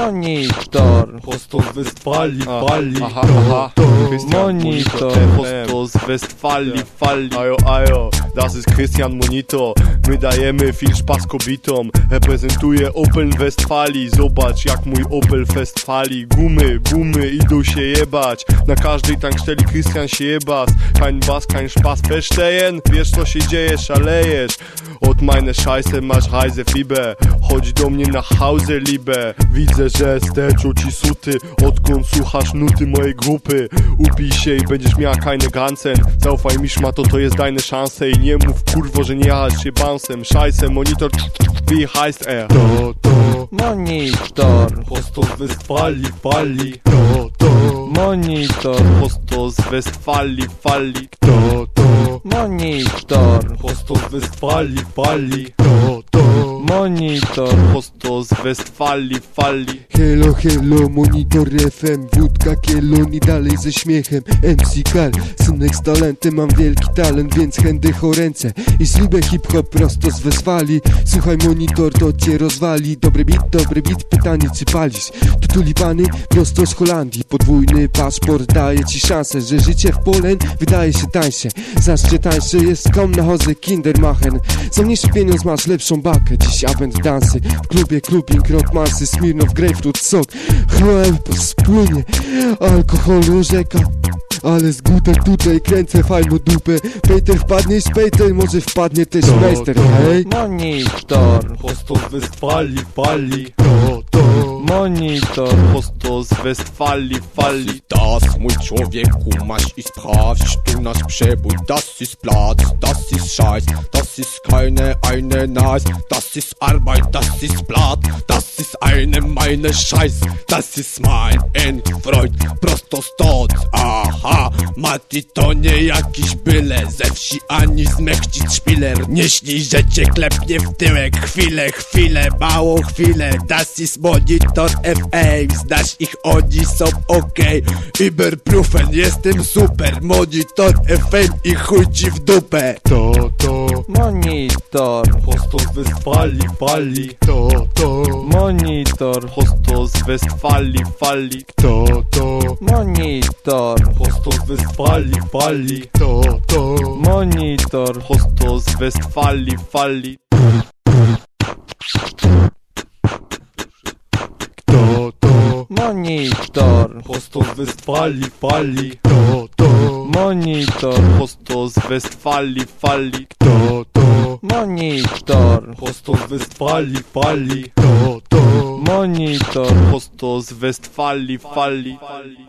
Monitor. Prosto z Westfalii, A, fali aha, aha. Monitor. Prosto z Westfalii, fali Ajo, ajo, das ist Christian Monitor My dajemy Spaß kobietom Reprezentuję Opel Westfalii Zobacz jak mój Opel Westfalii Gumy, gumy, idą się jebać. Na każdej tanksteli Christian się jebas Kein Bass, kein Spaß, verstehen? Wiesz co się dzieje, szalejesz. Od meine Scheiße masz Reisefieber Chodź do mnie na Hause, liebe Widzę, że steczą ci suty. Odkąd słuchasz nuty mojej grupy? Upij się i będziesz miała keine Ganzen Zaufaj mi szmato, to jest dajne szanse. I nie mów kurwo, że nie jechać się bouncem Scheiße, monitor, wie heißt er? To, to, Monitor. prosto z Westfalii, fali To, to, Monitor. prosto z Westfalii, fali To, to, Monitor. prosto z Westfalii, fali To, to, Monitor. prosto z Westfalii, fali. Hello, hello, monitor FM, wódka, kielon i dalej ze śmiechem. MC Kal, synek z talentem, mam wielki talent, więc chędy ręce I zlubę hip-hop prosto z Westfalii Słuchaj monitor, to cię rozwali. Dobry beat, dobry beat, pytanie czy palisz? Tu tulipany prosto z Holandii. Podwójny paszport daje ci szansę Że życie w Polen wydaje się tańsze. Zawsze tańsze jest kom na hozę Kindermachen. Za mniejszy pieniądz masz bakę Dziś awent dansy. W klubie clubbing, rockmansy Smirnow, grapefruit, sok. Chleb spłynie Alkoholu rzeka. Ale skuter tutaj kręcę fajną dupę. Peter wpadnie z Peter, może wpadnie też Meister, hej? Monitor. Z Westfalii, fali To, to, Monitor. prosto z Westfalii, fali Das, mój człowieku, masz i sprawdź tu nasz przebój Das ist Platz, das ist Scheiß Das ist keine eine Nice Das ist Arbeit, das ist Blatt Das ist eine meine Scheiß. Das ist mein Endfreund Prosto stąd, Mati to nie jakiś byle Ze wsi ani zmechcić szpiler. Nie śni, że cię klepnie w tyłek. Chwilę, chwilę, małą chwilę. Das ist Monitor FM Znasz ich, oni są okej. Iberprofen, jestem super. Monitor FM i chuj ci w dupę. To, to, Monitor. prosto z Westfalii, fali. To, to, Monitor. prosto z Westfalii, fali. To, to, Monitor. Prosto fali To, to, Monitor. prosto z Westfalii, fali To, to, Monitor. prosto z Westfalii, fali To, to, Monitor. prosto z Westfalii, fali To, to, Monitor. prosto z Westfalii, fali To, to, Monitor. fali